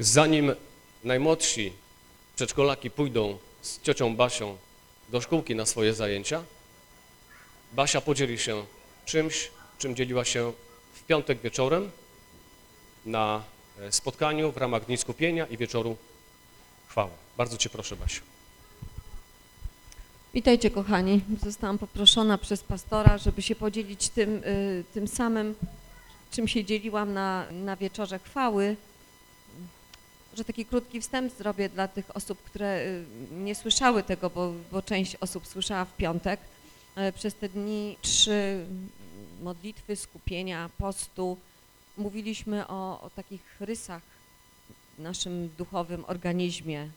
Zanim najmłodsi przedszkolaki pójdą z ciocią Basią do szkółki na swoje zajęcia, Basia podzieli się czymś, czym dzieliła się w piątek wieczorem na e, spotkaniu w ramach Dni Skupienia i Wieczoru Chwały. Bardzo Cię proszę, Basiu. Witajcie kochani. Zostałam poproszona przez pastora, żeby się podzielić tym, y, tym samym, czym się dzieliłam na, na wieczorze chwały. Że taki krótki wstęp zrobię dla tych osób, które y, nie słyszały tego, bo, bo część osób słyszała w piątek. E, Przez te dni trzy modlitwy, skupienia, postu mówiliśmy o, o takich rysach w naszym duchowym organizmie,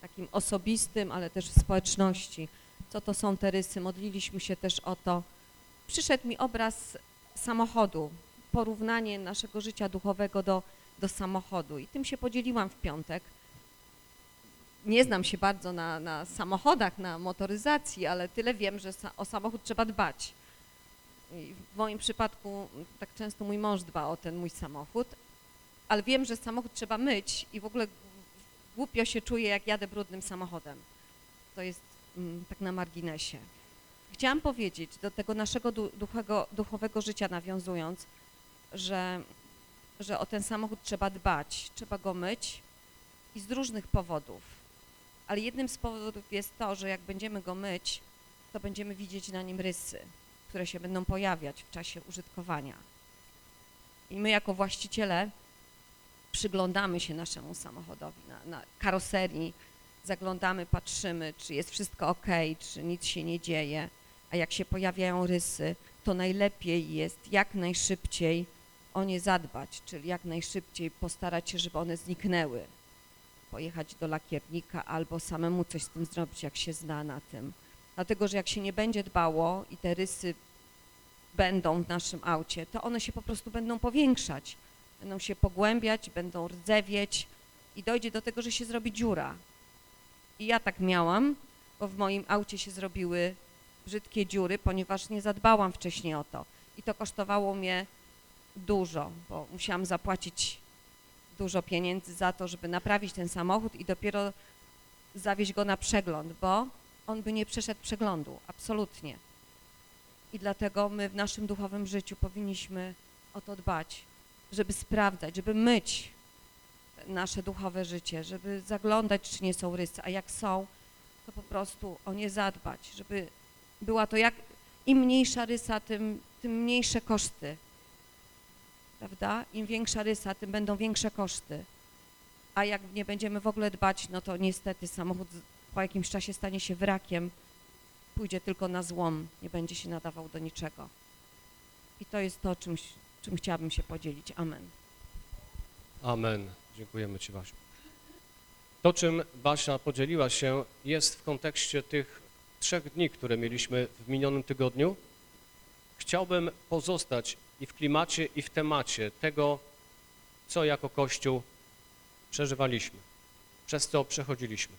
takim osobistym, ale też w społeczności co to są te rysy. Modliliśmy się też o to. Przyszedł mi obraz samochodu, porównanie naszego życia duchowego do, do samochodu i tym się podzieliłam w piątek. Nie znam się bardzo na, na samochodach, na motoryzacji, ale tyle wiem, że sa, o samochód trzeba dbać. I w moim przypadku tak często mój mąż dba o ten mój samochód, ale wiem, że samochód trzeba myć i w ogóle głupio się czuję, jak jadę brudnym samochodem. To jest mm, tak na marginesie. Chciałam powiedzieć do tego naszego du- duchowego, duchowego życia nawiązując, że, że o ten samochód trzeba dbać, trzeba go myć i z różnych powodów. Ale jednym z powodów jest to, że jak będziemy go myć, to będziemy widzieć na nim rysy, które się będą pojawiać w czasie użytkowania. I my jako właściciele przyglądamy się naszemu samochodowi, na, na karoserii, zaglądamy, patrzymy, czy jest wszystko ok, czy nic się nie dzieje, a jak się pojawiają rysy, to najlepiej jest jak najszybciej o nie zadbać, czyli jak najszybciej postarać się, żeby one zniknęły. Pojechać do lakiernika albo samemu coś z tym zrobić, jak się zna na tym. Dlatego, że jak się nie będzie dbało i te rysy będą w naszym aucie, to one się po prostu będą powiększać, będą się pogłębiać, będą rdzewieć i dojdzie do tego, że się zrobi dziura. I ja tak miałam, bo w moim aucie się zrobiły brzydkie dziury, ponieważ nie zadbałam wcześniej o to. I to kosztowało mnie dużo, bo musiałam zapłacić dużo pieniędzy za to, żeby naprawić ten samochód i dopiero zawieźć go na przegląd, bo on by nie przeszedł przeglądu, absolutnie. I dlatego my w naszym duchowym życiu powinniśmy o to dbać, żeby sprawdzać, żeby myć nasze duchowe życie, żeby zaglądać, czy nie są rysy, a jak są, to po prostu o nie zadbać, żeby była to jak im mniejsza rysa, tym, tym mniejsze koszty. Prawda? Im większa rysa, tym będą większe koszty. A jak nie będziemy w ogóle dbać, no to niestety samochód po jakimś czasie stanie się wrakiem, pójdzie tylko na złom, nie będzie się nadawał do niczego. I to jest to, czymś, czym chciałabym się podzielić. Amen. Amen. Dziękujemy Ci, Basiu. To, czym Basia podzieliła się, jest w kontekście tych trzech dni, które mieliśmy w minionym tygodniu. Chciałbym pozostać i w klimacie, i w temacie tego, co jako Kościół przeżywaliśmy, przez co przechodziliśmy.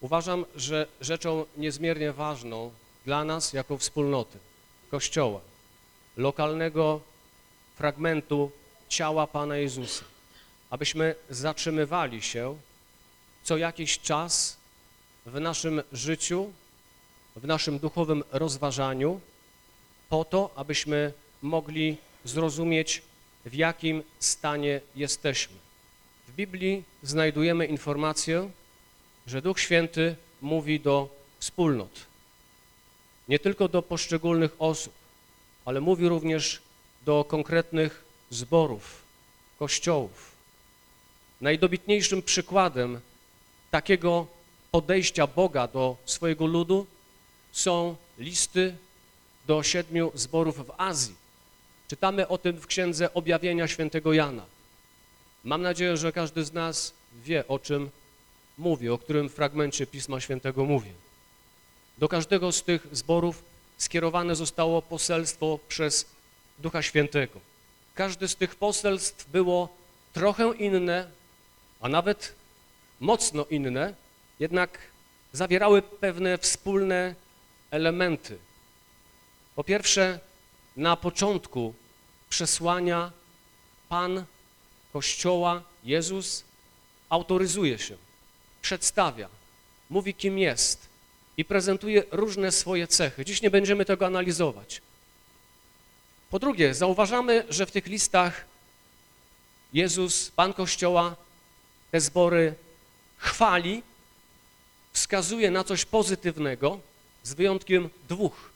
Uważam, że rzeczą niezmiernie ważną dla nas jako wspólnoty, Kościoła, lokalnego fragmentu ciała Pana Jezusa, abyśmy zatrzymywali się co jakiś czas w naszym życiu, w naszym duchowym rozważaniu, po to, abyśmy mogli zrozumieć, w jakim stanie jesteśmy. W Biblii znajdujemy informację, że Duch Święty mówi do wspólnot, nie tylko do poszczególnych osób, ale mówi również do konkretnych zborów, kościołów. Najdobitniejszym przykładem takiego podejścia Boga do swojego ludu są listy do siedmiu zborów w Azji. Czytamy o tym w Księdze Objawienia Świętego Jana. Mam nadzieję, że każdy z nas wie, o czym mówię, o którym fragmencie Pisma Świętego mówię. Do każdego z tych zborów skierowane zostało poselstwo przez Ducha Świętego. Każde z tych poselstw było trochę inne, a nawet mocno inne, jednak zawierały pewne wspólne elementy. Po pierwsze, na początku przesłania Pan Kościoła Jezus autoryzuje się, przedstawia, mówi kim jest i prezentuje różne swoje cechy. Dziś nie będziemy tego analizować. Po drugie, zauważamy, że w tych listach Jezus, Pan Kościoła, te zbory chwali, wskazuje na coś pozytywnego, z wyjątkiem dwóch.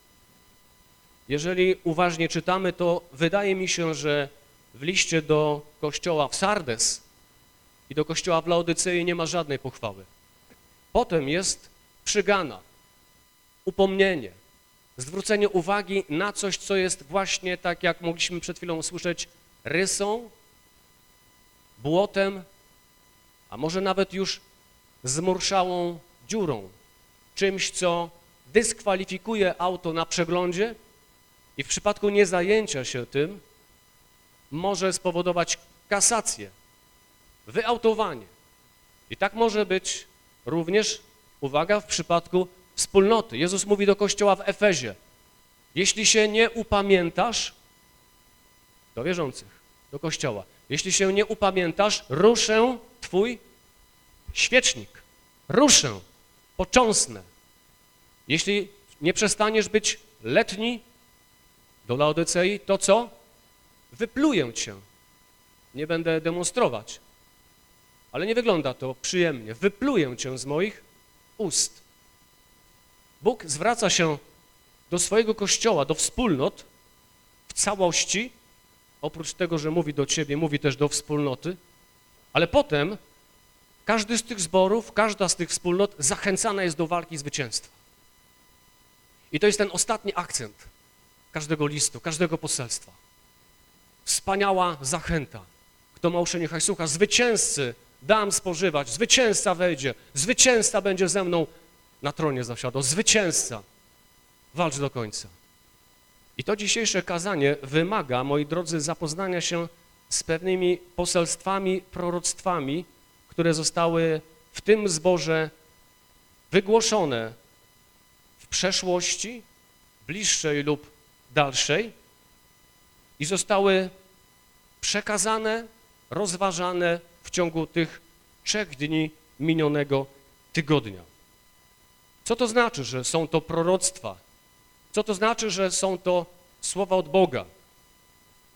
Jeżeli uważnie czytamy, to wydaje mi się, że w liście do kościoła w Sardes i do kościoła w Laodycei nie ma żadnej pochwały. Potem jest przygana, upomnienie, zwrócenie uwagi na coś, co jest właśnie tak, jak mogliśmy przed chwilą usłyszeć, rysą, błotem, a może nawet już zmurszałą dziurą, czymś, co dyskwalifikuje auto na przeglądzie i w przypadku niezajęcia się tym może spowodować kasację, wyautowanie. I tak może być również, uwaga, w przypadku wspólnoty. Jezus mówi do kościoła w Efezie, jeśli się nie upamiętasz, do wierzących, do kościoła, jeśli się nie upamiętasz, ruszę twój świecznik, ruszę, począsnę. Jeśli nie przestaniesz być letni do Laodycei, to co? Wypluję cię. Nie będę demonstrować, ale nie wygląda to przyjemnie. Wypluję cię z moich ust. Bóg zwraca się do swojego Kościoła, do wspólnot w całości, oprócz tego, że mówi do ciebie, mówi też do wspólnoty, ale potem każdy z tych zborów, każda z tych wspólnot zachęcana jest do walki zwycięstwa. I to jest ten ostatni akcent każdego listu, każdego poselstwa. Wspaniała zachęta. Kto ma uszy, niechaj słucha. Zwycięzcy dam spożywać, zwycięzca wejdzie, zwycięzca będzie ze mną na tronie zasiadał, zwycięzca. Walcz do końca. I to dzisiejsze kazanie wymaga, moi drodzy, zapoznania się z pewnymi poselstwami, proroctwami, które zostały w tym zborze wygłoszone w przeszłości, bliższej lub dalszej i zostały przekazane, rozważane w ciągu tych trzech dni minionego tygodnia. Co to znaczy, że są to proroctwa? Co to znaczy, że są to słowa od Boga?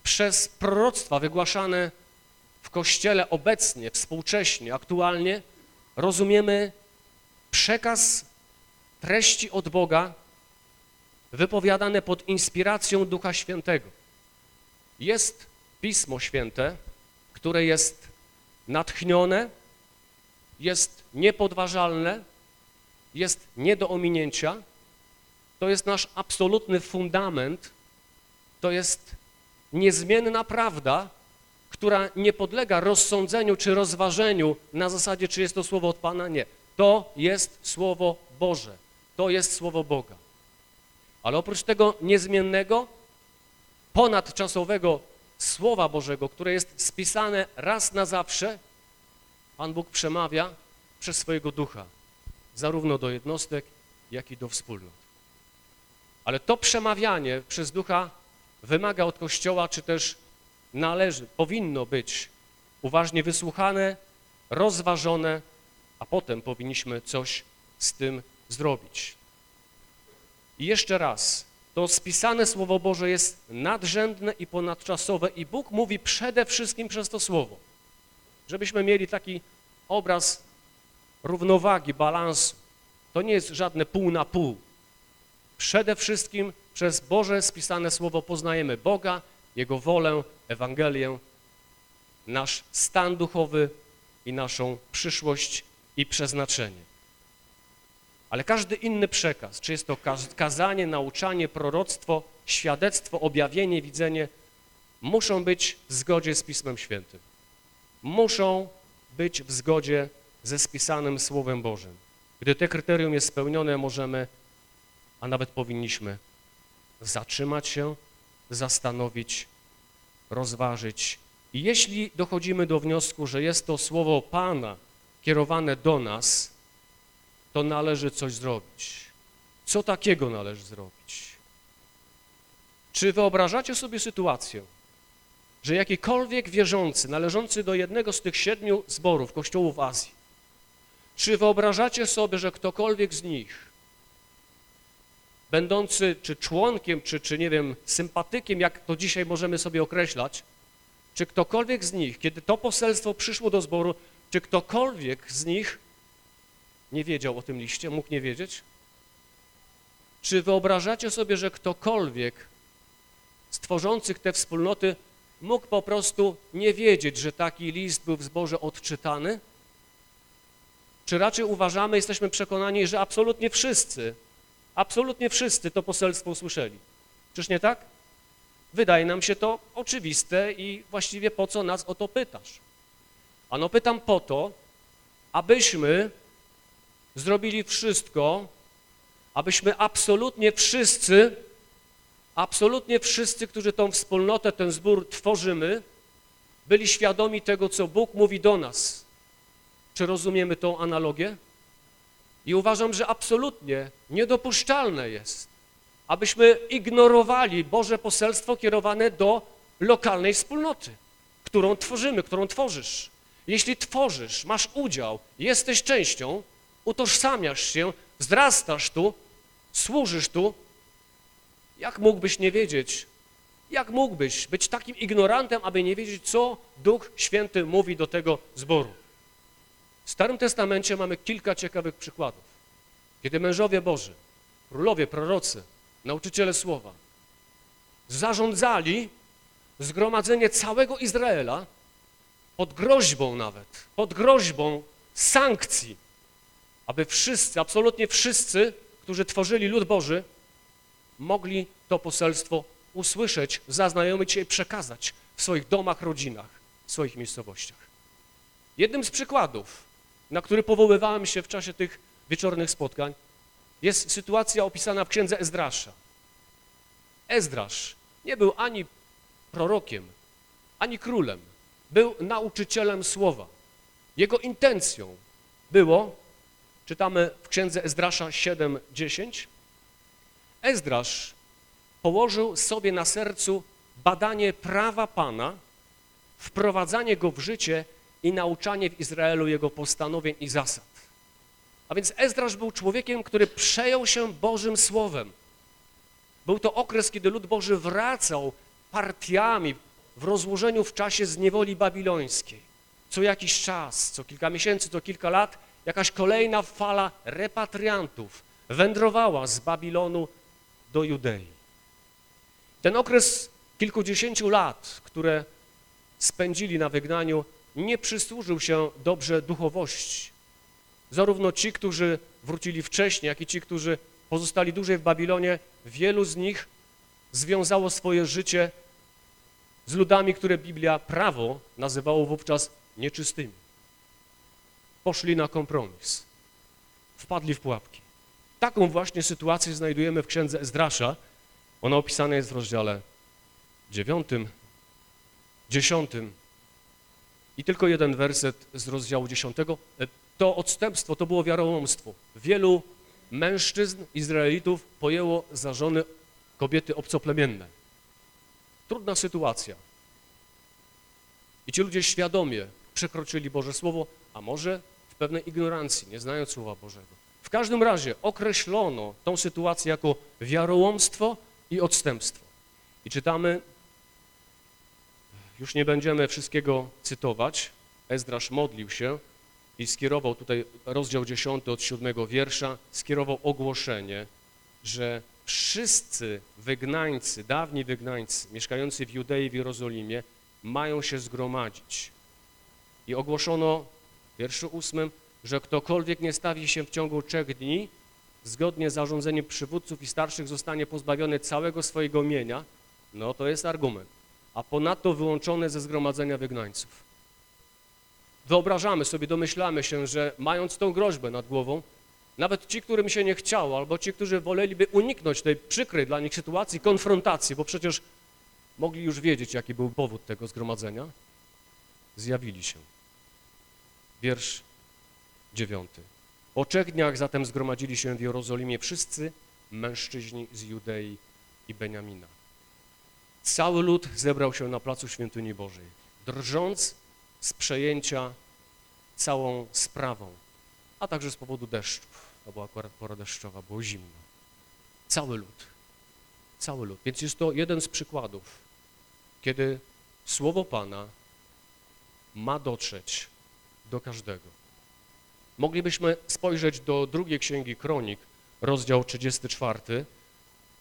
Przez proroctwa wygłaszane w Kościele obecnie, współcześnie, aktualnie rozumiemy przekaz treści od Boga wypowiadane pod inspiracją Ducha Świętego. Jest Pismo Święte, które jest natchnione, jest niepodważalne, jest nie do ominięcia. To jest nasz absolutny fundament, to jest niezmienna prawda, która nie podlega rozsądzeniu czy rozważeniu na zasadzie, czy jest to słowo od Pana. Nie. To jest Słowo Boże. To jest Słowo Boga. Ale oprócz tego niezmiennego, ponadczasowego Słowa Bożego, które jest spisane raz na zawsze, Pan Bóg przemawia przez swojego ducha, zarówno do jednostek, jak i do wspólnot. Ale to przemawianie przez ducha wymaga od Kościoła, czy też należy, powinno być uważnie wysłuchane, rozważone, a potem powinniśmy coś z tym zrobić. I jeszcze raz, to spisane Słowo Boże jest nadrzędne i ponadczasowe i Bóg mówi przede wszystkim przez to Słowo, żebyśmy mieli taki obraz równowagi, balansu. To nie jest żadne pół na pół. Przede wszystkim przez Boże spisane Słowo poznajemy Boga, Jego wolę, Ewangelię, nasz stan duchowy i naszą przyszłość i przeznaczenie. Ale każdy inny przekaz, czy jest to kazanie, nauczanie, proroctwo, świadectwo, objawienie, widzenie, muszą być w zgodzie z Pismem Świętym. Muszą być w zgodzie ze spisanym Słowem Bożym. Gdy te kryterium jest spełnione, możemy, a nawet powinniśmy zatrzymać się, zastanowić, rozważyć. I jeśli dochodzimy do wniosku, że jest to Słowo Pana kierowane do nas, to należy coś zrobić. Co takiego należy zrobić? Czy wyobrażacie sobie sytuację, że jakikolwiek wierzący należący do jednego z tych siedmiu zborów kościołów Azji, czy wyobrażacie sobie, że ktokolwiek z nich, będący czy członkiem, czy, czy nie wiem, sympatykiem, jak to dzisiaj możemy sobie określać, czy ktokolwiek z nich, kiedy to poselstwo przyszło do zboru, czy ktokolwiek z nich nie wiedział o tym liście, mógł nie wiedzieć? Czy wyobrażacie sobie, że ktokolwiek z tworzących te wspólnoty mógł po prostu nie wiedzieć, że taki list był w zborze odczytany? Czy raczej uważamy, jesteśmy przekonani, że absolutnie wszyscy, absolutnie wszyscy to poselstwo usłyszeli? Czyż nie tak? Wydaje nam się to oczywiste i właściwie po co nas o to pytasz? Ano pytam po to, abyśmy zrobili wszystko, abyśmy absolutnie wszyscy, absolutnie wszyscy, którzy tą wspólnotę, ten zbór tworzymy, byli świadomi tego, co Bóg mówi do nas. Czy rozumiemy tą analogię? I uważam, że absolutnie niedopuszczalne jest, abyśmy ignorowali Boże poselstwo kierowane do lokalnej wspólnoty, którą tworzymy, którą tworzysz. Jeśli tworzysz, masz udział, jesteś częścią, utożsamiasz się, wzrastasz tu, służysz tu, jak mógłbyś nie wiedzieć, jak mógłbyś być takim ignorantem, aby nie wiedzieć, co Duch Święty mówi do tego zboru? W Starym Testamencie mamy kilka ciekawych przykładów, kiedy mężowie Boży, królowie, prorocy, nauczyciele słowa zarządzali zgromadzenie całego Izraela pod groźbą nawet, pod groźbą sankcji, aby wszyscy, absolutnie wszyscy, którzy tworzyli lud Boży, mogli to poselstwo usłyszeć, zaznajomić się i przekazać w swoich domach, rodzinach, w swoich miejscowościach. Jednym z przykładów, na który powoływałem się w czasie tych wieczornych spotkań, jest sytuacja opisana w księdze Ezdrasza. Ezdrasz nie był ani prorokiem, ani królem, był nauczycielem słowa. Jego intencją było, czytamy w księdze Ezdrasza 7:10, Ezdrasz położył sobie na sercu badanie prawa Pana, wprowadzanie go w życie i nauczanie w Izraelu jego postanowień i zasad. A więc Ezdrasz był człowiekiem, który przejął się Bożym Słowem. Był to okres, kiedy lud Boży wracał partiami w rozłożeniu w czasie z niewoli babilońskiej. Co jakiś czas, co kilka miesięcy, co kilka lat, jakaś kolejna fala repatriantów wędrowała z Babilonu do Judei. Ten okres kilkudziesięciu lat, które spędzili na wygnaniu, nie przysłużył się dobrze duchowości. Zarówno ci, którzy wrócili wcześniej, jak i ci, którzy pozostali dłużej w Babilonie, wielu z nich związało swoje życie z ludami, które Biblia prawo nazywało wówczas nieczystymi. Poszli na kompromis. Wpadli w pułapki. Taką właśnie sytuację znajdujemy w księdze Ezdrasza. Ona opisana jest w rozdziale dziewiątym, dziesiątym i tylko jeden werset z rozdziału dziesiątego. To odstępstwo, to było wiarołomstwo. Wielu mężczyzn, Izraelitów pojęło za żony kobiety obcoplemienne. Trudna sytuacja. I ci ludzie świadomie przekroczyli Boże Słowo, a może pewnej ignorancji, nie znając Słowa Bożego. W każdym razie określono tą sytuację jako wiarołomstwo i odstępstwo. I czytamy, już nie będziemy wszystkiego cytować, Ezdrasz modlił się i skierował tutaj rozdział 10 od 7 wiersza, skierował ogłoszenie, że wszyscy wygnańcy, dawni wygnańcy mieszkający w Judei, w Jerozolimie mają się zgromadzić. I ogłoszono wierszu ósmym, że ktokolwiek nie stawi się w ciągu trzech dni, zgodnie z zarządzeniem przywódców i starszych zostanie pozbawiony całego swojego mienia, no to jest argument, a ponadto wyłączony ze zgromadzenia wygnańców. Wyobrażamy sobie, domyślamy się, że mając tą groźbę nad głową, nawet ci, którym się nie chciało, albo ci, którzy woleliby uniknąć tej przykrej dla nich sytuacji, konfrontacji, bo przecież mogli już wiedzieć, jaki był powód tego zgromadzenia, zjawili się. Wiersz dziewiąty. Po trzech dniach zatem zgromadzili się w Jerozolimie wszyscy mężczyźni z Judei i Beniamina. cały lud zebrał się na placu Świątyni Bożej, drżąc z przejęcia całą sprawą, a także z powodu deszczów. To była akurat pora deszczowa, było zimno. Cały lud, cały lud. Więc jest to jeden z przykładów, kiedy słowo Pana ma dotrzeć do każdego. Moglibyśmy spojrzeć do drugiej księgi Kronik, rozdział 34.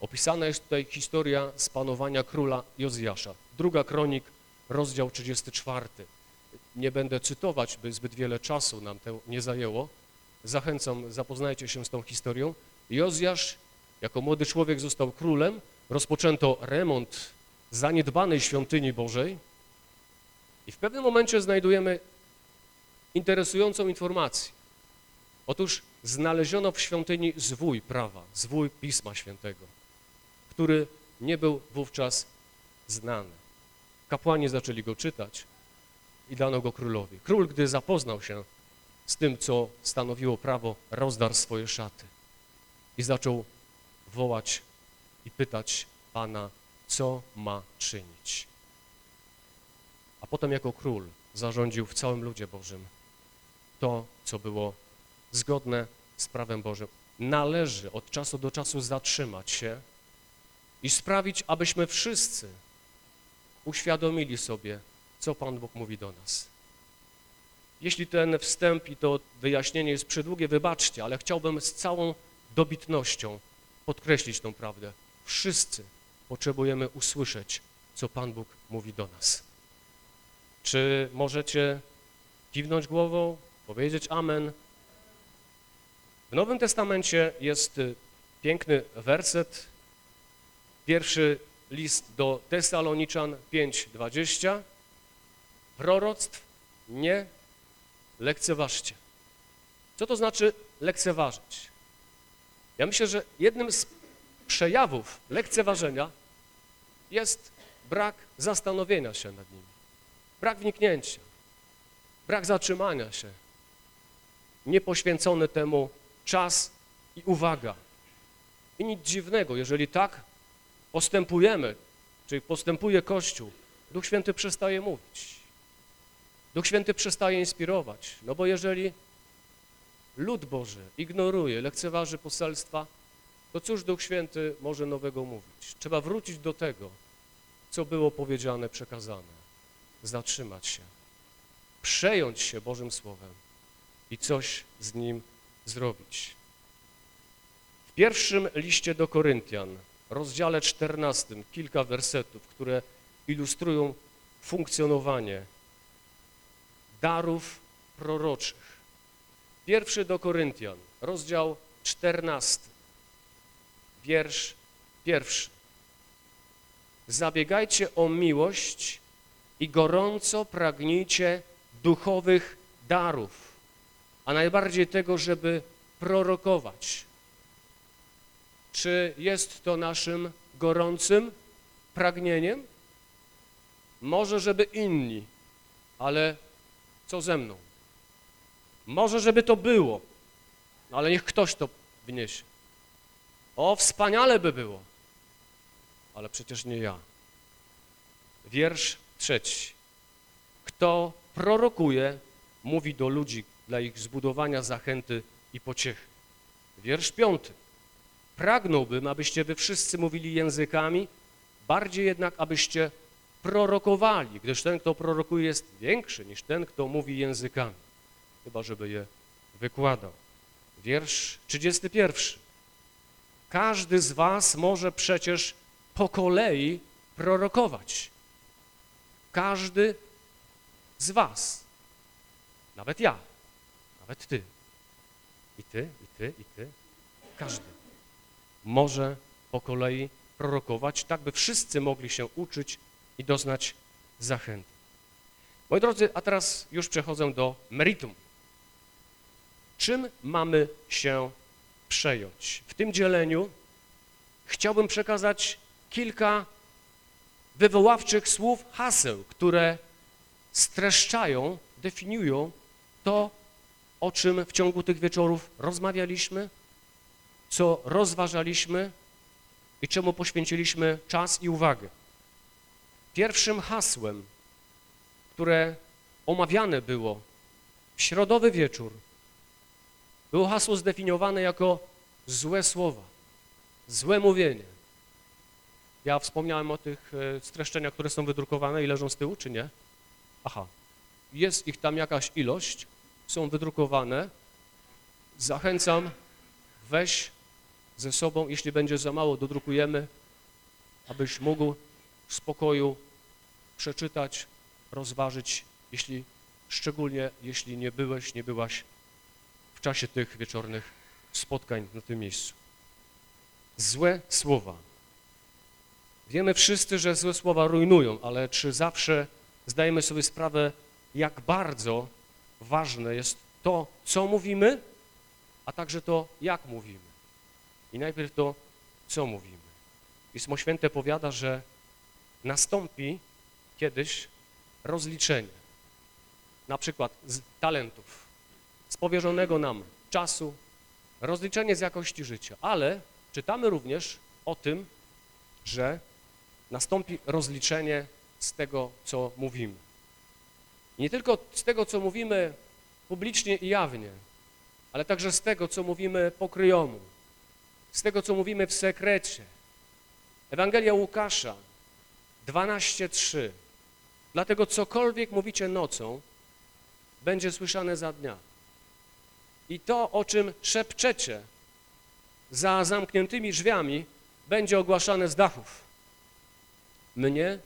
Opisana jest tutaj historia spanowania króla Jozjasza. Druga Kronik, rozdział 34. Nie będę cytować, by zbyt wiele czasu nam to nie zajęło. Zachęcam, zapoznajcie się z tą historią. Jozjasz jako młody człowiek został królem, rozpoczęto remont zaniedbanej świątyni Bożej i w pewnym momencie znajdujemy interesującą informację. Otóż znaleziono w świątyni zwój prawa, zwój Pisma Świętego, który nie był wówczas znany. Kapłani zaczęli go czytać i dano go królowi. Król, gdy zapoznał się z tym, co stanowiło prawo, rozdarł swoje szaty i zaczął wołać i pytać Pana, co ma czynić. A potem jako król zarządził w całym ludzie Bożym to, co było zgodne z prawem Bożym. Należy od czasu do czasu zatrzymać się i sprawić, abyśmy wszyscy uświadomili sobie, co Pan Bóg mówi do nas. Jeśli ten wstęp i to wyjaśnienie jest przydługie, wybaczcie, ale chciałbym z całą dobitnością podkreślić tą prawdę. Wszyscy potrzebujemy usłyszeć, co Pan Bóg mówi do nas. Czy możecie kiwnąć głową, powiedzieć amen? W Nowym Testamencie jest y, piękny werset, pierwszy list do Tesaloniczan 5:20. Proroctw nie lekceważcie. Co to znaczy lekceważyć? Ja myślę, że jednym z przejawów lekceważenia jest brak zastanowienia się nad nimi, brak wniknięcia, brak zatrzymania się, niepoświęcony temu czas i uwaga. I nic dziwnego, jeżeli tak postępujemy, czyli postępuje Kościół, Duch Święty przestaje mówić. Duch Święty przestaje inspirować, no bo jeżeli lud Boży ignoruje, lekceważy poselstwa, to cóż Duch Święty może nowego mówić? Trzeba wrócić do tego, co było powiedziane, przekazane, zatrzymać się, przejąć się Bożym Słowem i coś z nim zrobić. W pierwszym liście do Koryntian, rozdziale 14, kilka wersetów, które ilustrują funkcjonowanie darów proroczych. Pierwszy do Koryntian, rozdział 14, wiersz pierwszy. Zabiegajcie o miłość i gorąco pragnijcie duchowych darów, a najbardziej tego, żeby prorokować. Czy jest to naszym gorącym pragnieniem? Może, żeby inni, ale co ze mną? Może, żeby to było, no ale niech ktoś to wniesie. O, wspaniale by było, ale przecież nie ja. Wiersz trzeci. Kto prorokuje, mówi do ludzi dla ich zbudowania zachęty i pociechy. Wiersz piąty. Pragnąłbym, abyście wy wszyscy mówili językami, bardziej jednak, abyście prorokowali, gdyż ten, kto prorokuje, jest większy niż ten, kto mówi językami, chyba żeby je wykładał. Wiersz 31. Każdy z was może przecież po kolei prorokować. Każdy z was. Nawet ja, nawet ty. I ty, i ty, i ty. Każdy może po kolei prorokować, tak by wszyscy mogli się uczyć i doznać zachęty. Moi drodzy, a teraz już przechodzę do meritum. Czym mamy się przejąć? W tym dzieleniu chciałbym przekazać kilka wywoławczych słów, haseł, które streszczają, definiują to, o czym w ciągu tych wieczorów rozmawialiśmy, co rozważaliśmy i czemu poświęciliśmy czas i uwagę. pierwszym hasłem, które omawiane było w środowy wieczór, było hasło zdefiniowane jako złe słowa, złe mówienie. Ja wspomniałem o tych e, streszczeniach, które są wydrukowane i leżą z tyłu, czy nie? Aha, jest ich tam jakaś ilość, są wydrukowane. Zachęcam, weź ze sobą, jeśli będzie za mało, dodrukujemy, abyś mógł w spokoju przeczytać, rozważyć, jeśli, szczególnie jeśli nie byłeś, nie byłaś w czasie tych wieczornych spotkań na tym miejscu. Złe słowa. Wiemy wszyscy, że złe słowa rujnują, ale czy zawsze zdajemy sobie sprawę, jak bardzo ważne jest to, co mówimy, a także to, jak mówimy. I najpierw to, co mówimy. Pismo Święte powiada, że nastąpi kiedyś rozliczenie, na przykład z talentów, z powierzonego nam czasu, rozliczenie z jakości życia, ale czytamy również o tym, że nastąpi rozliczenie z tego, co mówimy. Nie tylko z tego, co mówimy publicznie i jawnie, ale także z tego, co mówimy pokryjomu, z tego, co mówimy w sekrecie. Ewangelia Łukasza 12:3. Dlatego cokolwiek mówicie nocą, będzie słyszane za dnia. I to, o czym szepczecie za zamkniętymi drzwiami, będzie ogłaszane z dachów. Mnie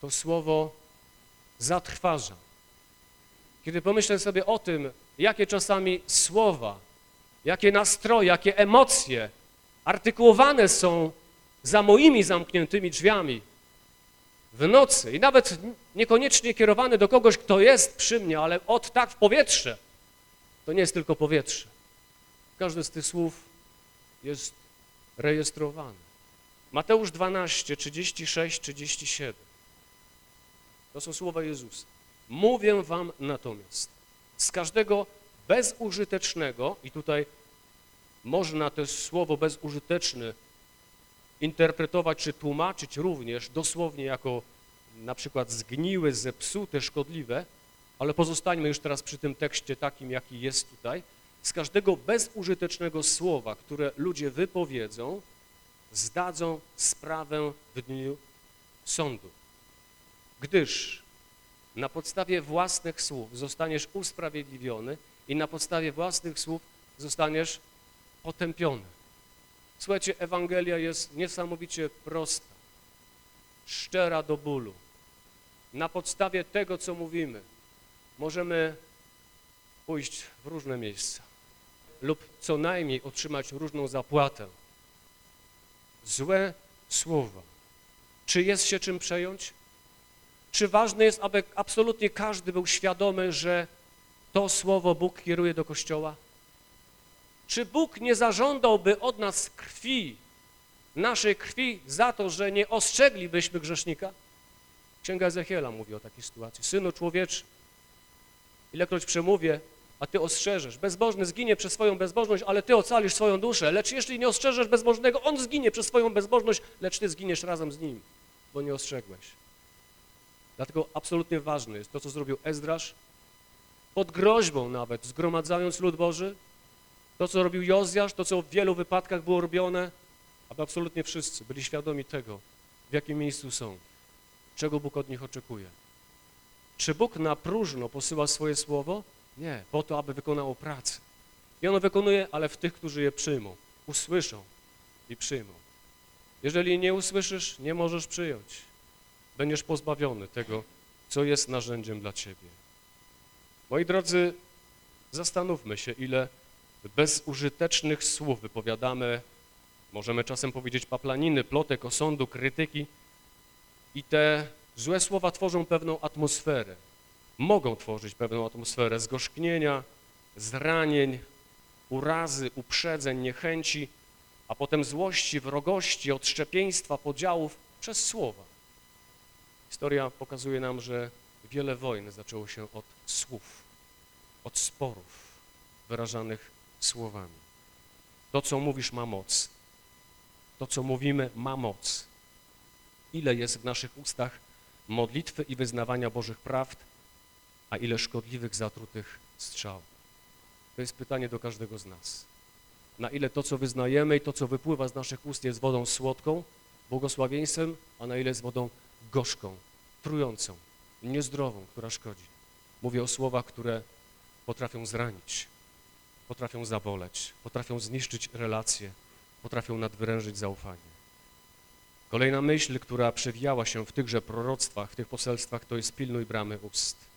to słowo zatrważa. Kiedy pomyślę sobie o tym, jakie czasami słowa, jakie nastroje, jakie emocje artykułowane są za moimi zamkniętymi drzwiami w nocy i nawet niekoniecznie kierowane do kogoś, kto jest przy mnie, ale od tak w powietrze, to nie jest tylko powietrze. Każde z tych słów jest rejestrowane. Mateusz 12, 36, 37. To są słowa Jezusa. Mówię wam natomiast, z każdego bezużytecznego, i tutaj można to słowo bezużyteczny interpretować czy tłumaczyć również dosłownie jako na przykład zgniłe, zepsute, szkodliwe, ale pozostańmy już teraz przy tym tekście takim, jaki jest tutaj. Z każdego bezużytecznego słowa, które ludzie wypowiedzą, zdadzą sprawę w dniu sądu. Gdyż na podstawie własnych słów zostaniesz usprawiedliwiony i na podstawie własnych słów zostaniesz potępiony. Słuchajcie, Ewangelia jest niesamowicie prosta, szczera do bólu. Na podstawie tego, co mówimy, możemy pójść w różne miejsca lub co najmniej otrzymać różną zapłatę. Złe słowa. Czy jest się czym przejąć? Czy ważne jest, aby absolutnie każdy był świadomy, że to słowo Bóg kieruje do Kościoła? Czy Bóg nie zażądałby od nas krwi, naszej krwi za to, że nie ostrzeglibyśmy grzesznika? Księga Ezechiela mówi o takiej sytuacji. Synu człowieczy, ilekroć przemówię, a ty ostrzeżesz. Bezbożny zginie przez swoją bezbożność, ale ty ocalisz swoją duszę. Lecz jeśli nie ostrzeżesz bezbożnego, on zginie przez swoją bezbożność, lecz ty zginiesz razem z nim, bo nie ostrzegłeś. Dlatego absolutnie ważne jest to, co zrobił Ezdrasz, pod groźbą nawet, zgromadzając lud Boży, to, co robił Jozjasz, to, co w wielu wypadkach było robione, aby absolutnie wszyscy byli świadomi tego, w jakim miejscu są, czego Bóg od nich oczekuje. Czy Bóg na próżno posyła swoje słowo? Nie, po to, aby wykonało pracę. I ono wykonuje, ale w tych, którzy je przyjmą, usłyszą i przyjmą. Jeżeli nie usłyszysz, nie możesz przyjąć. Będziesz pozbawiony tego, co jest narzędziem dla ciebie. Moi drodzy, zastanówmy się, ile bezużytecznych słów wypowiadamy, możemy czasem powiedzieć paplaniny, plotek, osądu, krytyki i te złe słowa tworzą pewną atmosferę, mogą tworzyć pewną atmosferę zgorzknienia, zranień, urazy, uprzedzeń, niechęci, a potem złości, wrogości, odszczepieństwa, podziałów przez słowa. Historia pokazuje nam, że wiele wojen zaczęło się od słów, od sporów wyrażanych słowami. To, co mówisz, ma moc. To, co mówimy, ma moc. Ile jest w naszych ustach modlitwy i wyznawania Bożych prawd, a ile szkodliwych, zatrutych strzał? To jest pytanie do każdego z nas. Na ile to, co wyznajemy i to, co wypływa z naszych ust jest wodą słodką, błogosławieństwem, a na ile jest wodą gorzką, trującą, niezdrową, która szkodzi. Mówię o słowach, które potrafią zranić, potrafią zaboleć, potrafią zniszczyć relacje, potrafią nadwyrężyć zaufanie. Kolejna myśl, która przewijała się w tychże proroctwach, w tych poselstwach, to jest pilnuj bramy ust.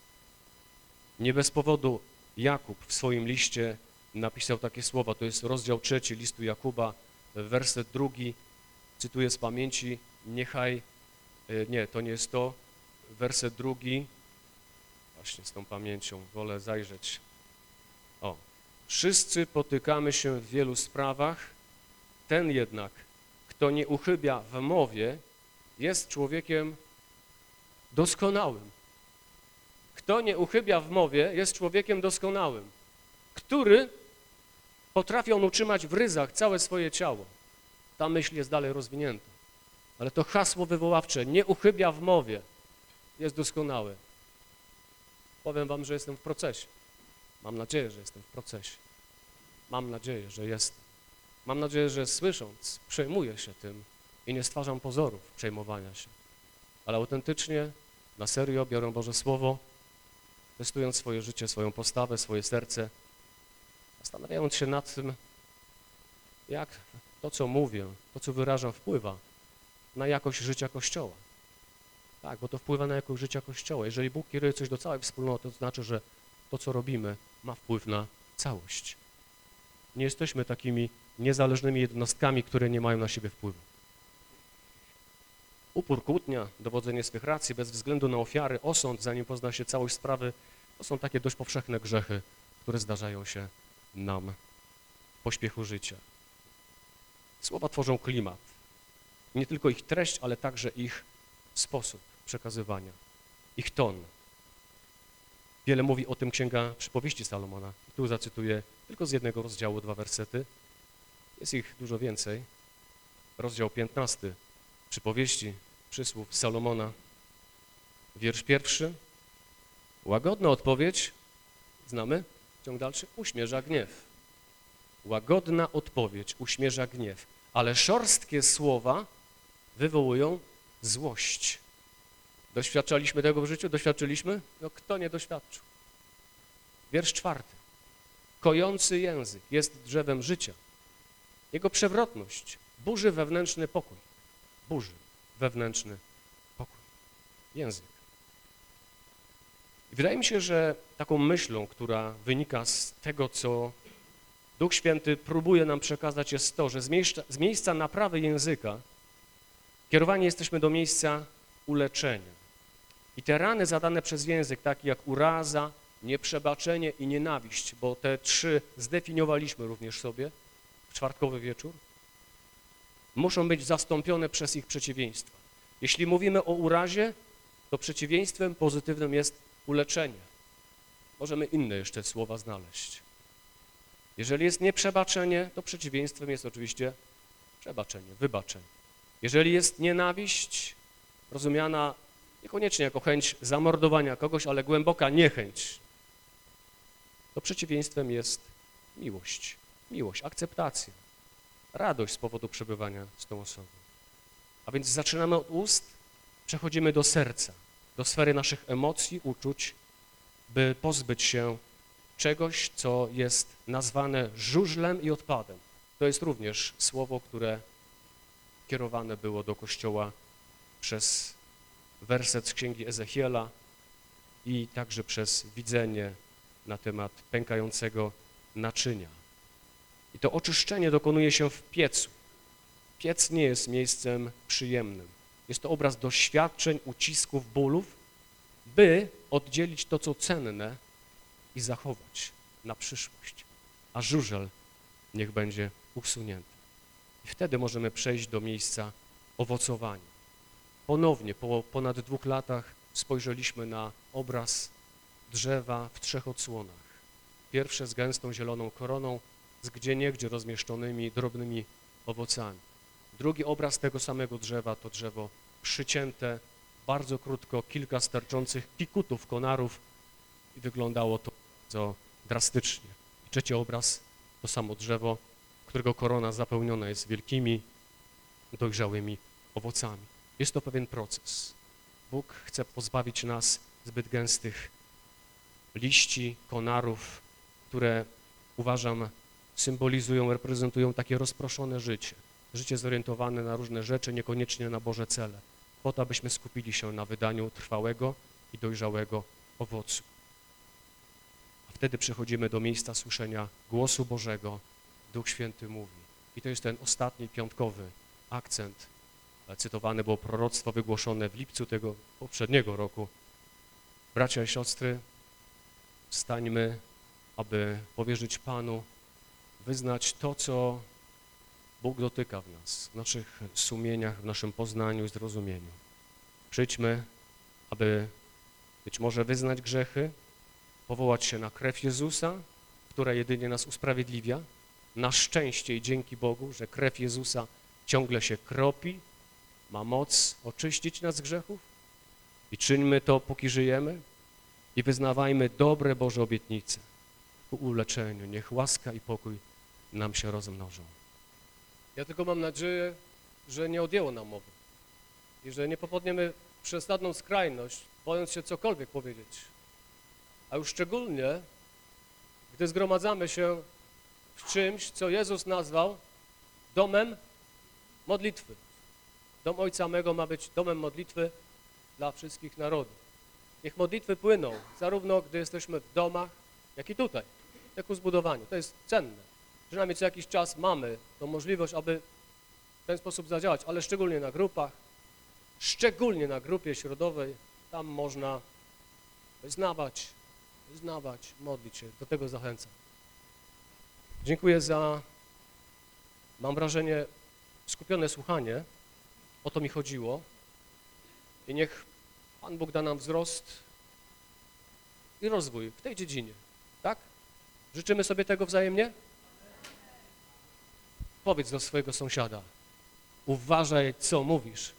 Nie bez powodu Jakub w swoim liście napisał takie słowa, to jest rozdział trzeci listu Jakuba, werset drugi, cytuję z pamięci, niechaj, e, nie, to nie jest to, werset drugi, właśnie z tą pamięcią, wolę zajrzeć. O, wszyscy potykamy się w wielu sprawach, ten jednak, kto nie uchybia w mowie, jest człowiekiem doskonałym. Kto nie uchybia w mowie, jest człowiekiem doskonałym, który potrafi on utrzymać w ryzach całe swoje ciało. Ta myśl jest dalej rozwinięta. Ale to hasło wywoławcze, nie uchybia w mowie, jest doskonałe. Powiem wam, że jestem w procesie. Mam nadzieję, że jestem w procesie. Mam nadzieję, że jestem. Mam nadzieję, że słysząc, przejmuję się tym i nie stwarzam pozorów przejmowania się. Ale autentycznie, na serio biorę Boże Słowo, testując swoje życie, swoją postawę, swoje serce, zastanawiając się nad tym, jak to, co mówię, to, co wyrażam, wpływa na jakość życia Kościoła. Tak, bo to wpływa na jakość życia Kościoła. Jeżeli Bóg kieruje coś do całej wspólnoty, to znaczy, że to, co robimy, ma wpływ na całość. Nie jesteśmy takimi niezależnymi jednostkami, które nie mają na siebie wpływu. Upór, kłótnia, dowodzenie swych racji bez względu na ofiary, osąd, zanim pozna się całość sprawy, to są takie dość powszechne grzechy, które zdarzają się nam w pośpiechu życia. Słowa tworzą klimat. Nie tylko ich treść, ale także ich sposób przekazywania, ich ton. Wiele mówi o tym Księga Przypowieści Salomona. Tu zacytuję tylko z jednego rozdziału dwa wersety. Jest ich dużo więcej. Rozdział 15 Przypowieści, przysłów Salomona. Wiersz pierwszy. Łagodna odpowiedź, znamy? Ciąg dalszy. Uśmierza gniew. Łagodna odpowiedź uśmierza gniew, ale szorstkie słowa wywołują złość. Doświadczaliśmy tego w życiu? Doświadczyliśmy? No kto nie doświadczył? Wiersz czwarty. Kojący język jest drzewem życia. Jego przewrotność burzy wewnętrzny pokój. Burzy wewnętrzny pokój. Język. I wydaje mi się, że taką myślą, która wynika z tego, co Duch Święty próbuje nam przekazać, jest to, że z miejsca, z miejsca naprawy języka kierowani jesteśmy do miejsca uleczenia. I te rany zadane przez język, takie jak uraza, nieprzebaczenie i nienawiść, bo te trzy zdefiniowaliśmy również sobie w czwartkowy wieczór, muszą być zastąpione przez ich przeciwieństwa. Jeśli mówimy o urazie, to przeciwieństwem pozytywnym jest uleczenie. Możemy inne jeszcze słowa znaleźć. Jeżeli jest nieprzebaczenie, to przeciwieństwem jest oczywiście przebaczenie, wybaczenie. Jeżeli jest nienawiść, rozumiana niekoniecznie jako chęć zamordowania kogoś, ale głęboka niechęć, to przeciwieństwem jest miłość. Miłość, akceptacja, radość z powodu przebywania z tą osobą. A więc zaczynamy od ust, przechodzimy do serca, do sfery naszych emocji, uczuć, by pozbyć się czegoś, co jest nazwane żużlem i odpadem. To jest również słowo, które kierowane było do Kościoła przez werset z Księgi Ezechiela i także przez widzenie na temat pękającego naczynia. I to oczyszczenie dokonuje się w piecu. Piec nie jest miejscem przyjemnym. Jest to obraz doświadczeń, ucisków, bólów, by oddzielić to, co cenne i zachować na przyszłość. A żużel niech będzie usunięty. I wtedy możemy przejść do miejsca owocowania. Ponownie, po ponad dwóch latach spojrzeliśmy na obraz drzewa w trzech odsłonach. Pierwsze z gęstą zieloną koroną, z gdzieniegdzie rozmieszczonymi drobnymi owocami. Drugi obraz tego samego drzewa to drzewo przycięte bardzo krótko kilka sterczących kikutów, konarów i wyglądało to bardzo drastycznie. I trzeci obraz to samo drzewo, którego korona zapełniona jest wielkimi, dojrzałymi owocami. Jest to pewien proces. Bóg chce pozbawić nas zbyt gęstych liści, konarów, które uważam symbolizują, reprezentują takie rozproszone życie. Życie zorientowane na różne rzeczy, niekoniecznie na Boże cele. Po to, abyśmy skupili się na wydaniu trwałego i dojrzałego owocu. A wtedy przechodzimy do miejsca słyszenia głosu Bożego. Duch Święty mówi. I to jest ten ostatni, piątkowy akcent. Cytowane było proroctwo wygłoszone w lipcu tego poprzedniego roku. Bracia i siostry, wstańmy, aby powierzyć Panu, wyznać to, co Bóg dotyka w nas, w naszych sumieniach, w naszym poznaniu i zrozumieniu. Przyjdźmy, aby być może wyznać grzechy, powołać się na krew Jezusa, która jedynie nas usprawiedliwia. Na szczęście i dzięki Bogu, że krew Jezusa ciągle się kropi, ma moc oczyścić nas z grzechów i czyńmy to, póki żyjemy i wyznawajmy dobre Boże obietnice ku uleczeniu. Niech łaska i pokój nam się rozmnożą. Ja tylko mam nadzieję, że nie odjęło nam mowy i że nie popadniemy w przesadną skrajność, bojąc się cokolwiek powiedzieć. A już szczególnie, gdy zgromadzamy się w czymś, co Jezus nazwał domem modlitwy. Dom Ojca mego ma być domem modlitwy dla wszystkich narodów. Niech modlitwy płyną, zarówno gdy jesteśmy w domach, jak i tutaj, jak u zbudowaniu. To jest cenne. Przynajmniej co jakiś czas mamy tą możliwość, aby w ten sposób zadziałać, ale szczególnie na grupach, szczególnie na grupie środowej, tam można wyznawać, wyznawać, modlić się. Do tego zachęcam. Dziękuję za, mam wrażenie, skupione słuchanie. O to mi chodziło. I niech Pan Bóg da nam wzrost i rozwój w tej dziedzinie. Tak? Życzymy sobie tego wzajemnie? Powiedz do swojego sąsiada. Uważaj, co mówisz.